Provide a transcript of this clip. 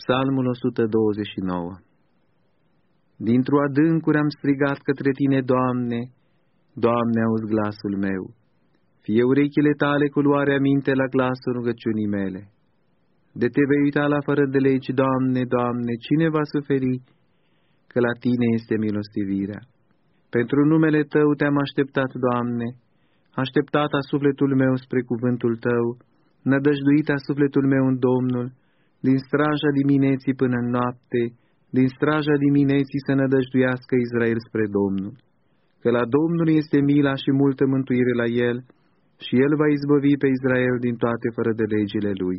Psalmul 129 Dintr-o adâncuri am strigat către Tine, Doamne, Doamne, auzi glasul meu. Fie urechile Tale cu luarea minte la glasul rugăciunii mele. De Te vei uita la fără de legi, Doamne, Doamne, cine va suferi? Că la Tine este milostivirea. Pentru numele Tău Te-am așteptat, Doamne, așteptat a sufletul meu spre cuvântul Tău, nădăjduit a sufletul meu în Domnul, din straja dimineții până în noapte, din straja dimineții să nădăjduiască Israel spre Domnul. Că la Domnul este mila și multă mântuire la el, și el va izbăvi pe Israel din toate fără de legile lui.